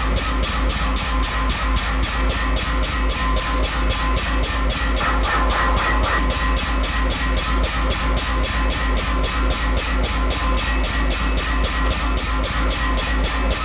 Thank you.